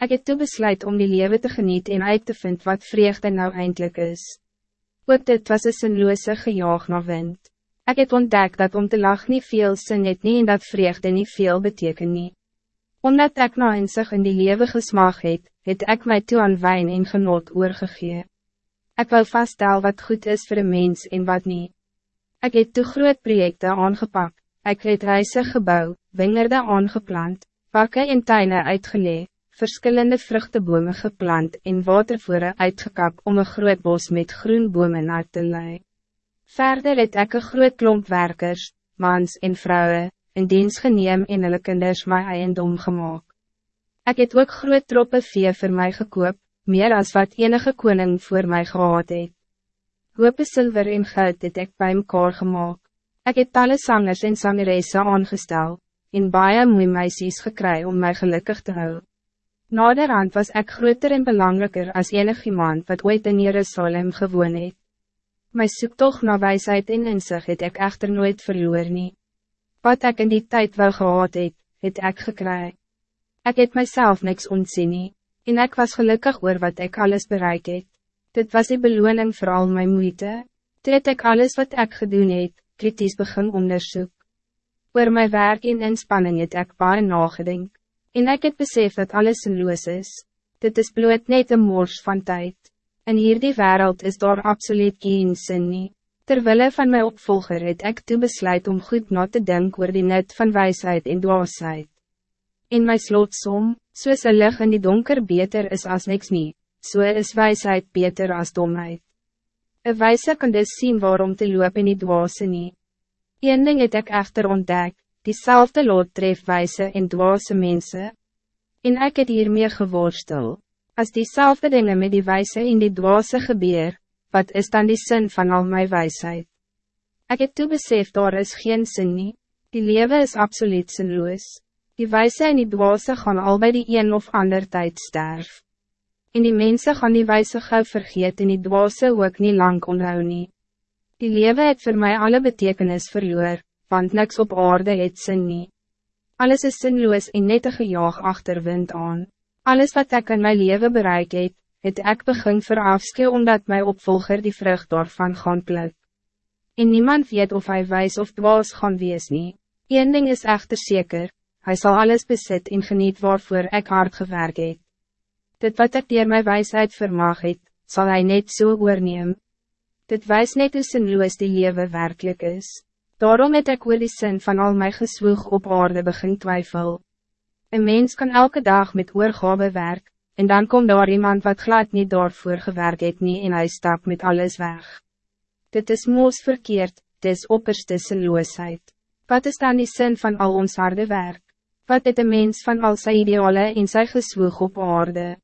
Ik het toe besluit om die leven te genieten en uit te vinden wat vreugde nou eindelijk is. Ook dit was een sinloose gejaag na wind. Ik het ontdekt dat om te lachen niet veel sin het nie en dat vreugde niet veel beteken nie. Omdat ik nou in zich in die leven gesmaag het, het ek my toe aan wijn en genot oorgegee. Ik wil vaststel wat goed is voor een mens en wat niet. Ik het toe groot projekte aangepakt, ik het reise gebouw, wingerde aangeplant, pakken en tuinen uitgeleid verschillende vruchtebomen geplant en watervoeren uitgekap om een groot bos met groen bomen na te leiden. Verder het ek een groot klomp werkers, mans en vrouwen, in diens geneem en hulle kinders my eiendom gemaakt. Ik het ook groot troppe vee voor mij gekoop, meer als wat enige koning voor mij gehad het. Hoope zilver en goud het ek by mekaar gemaakt. Ik het alle sangers en sangeresse aangestel, en baie moe meisies gekry om mij gelukkig te houden. Naderhand was ik groter en belangrijker als enig iemand wat ooit in Jerusalem gewoon het. My soektocht na wijsheid en inzicht het ek echter nooit verloor nie. Wat ik in die tijd wel gehad het, het ek gekry. Ek het myself niks ontzien nie, en ek was gelukkig oor wat ik alles bereik het. Dit was die beloning voor al mijn moeite. Toe het ek alles wat ik gedoen het, kritisch begin onderzoek. Oor my werk en inspanning het ek baie nagedink. En ik het besef dat alles sinloos is. Dit is bloot net een mors van tijd. In hierdie wereld is daar absoluut geen sin nie. Terwille van mijn opvolger het ek toe besluit om goed na te denken oor die net van wijsheid en dwaasheid. In my slotsom, soos een lig in die donker beter is als niks nie, so is wijsheid beter als domheid. Een wijze kan dus zien waarom te loop in die dwaase nie. Een ding het ek echter ontdek, diezelfde lot tref wijze en dwaze mensen. En ik het hiermee geworstel, als diezelfde dingen met die wijze in die dwaze gebeur, wat is dan die zin van al mijn wijsheid? Ik het toe besef daar is geen zin nie, die leven is absoluut zinloos. Die wijze en die dwaze gaan al bij die een of ander tijd sterf. En die mensen gaan die wijze gauw vergeet en die dwaze ook niet lang onthou nie. Die leven het voor mij alle betekenis verloor, want niks op aarde het sin nie. Alles is sinloos en net een gejaag achter wind aan. Alles wat ik in mijn leven bereik het, het ek begin verafske omdat mijn opvolger die vrucht daarvan gaan pluk. En niemand weet of hij wijs of dwaas gaan wees nie. Een ding is echter zeker, hij zal alles bezit en geniet waarvoor ik hard gewerkt het. Dit wat ik dier mijn wijsheid vermag het, zal hij net so oorneem. Dit wijs net hoe sinloos die leven werkelijk is. Daarom het ek oor die sin van al my geswoeg op aarde begin twijfel. Een mens kan elke dag met oorgabe werk, en dan komt daar iemand wat glad niet daarvoor gewerkt het nie en hy stap met alles weg. Dit is moos verkeerd, dit is opperste sinloosheid. Wat is dan die sin van al ons harde werk? Wat het een mens van al sy ideale en sy geswoeg op aarde?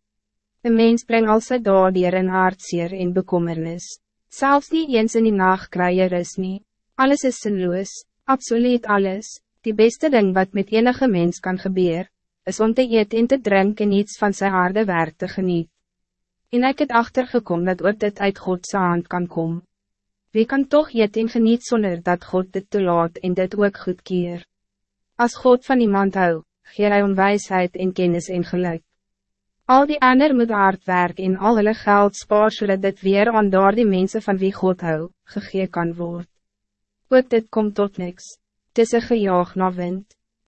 Een mens brengt al sy daardeur in hartseer en bekommernis. Zelfs die eens in die nacht krijg is niet. Alles is sinloos, absoluut alles. Die beste ding wat met enige mens kan gebeuren, is om te eten en te drinken en iets van zijn harde werk te genieten. En ik het achtergekom dat ook dit uit Godse hand kan komen. Wie kan toch eten en geniet zonder dat God dit te laat en dit ook goedkeer? Als God van iemand hou, gee hy onwijsheid en kennis en geluk. Al die ander moet hard werk en al hulle geld spaar zodat dit weer aan daar die mensen van wie God hou, gegee kan worden. Ook dit komt tot niks. Het is een gejaag na wind.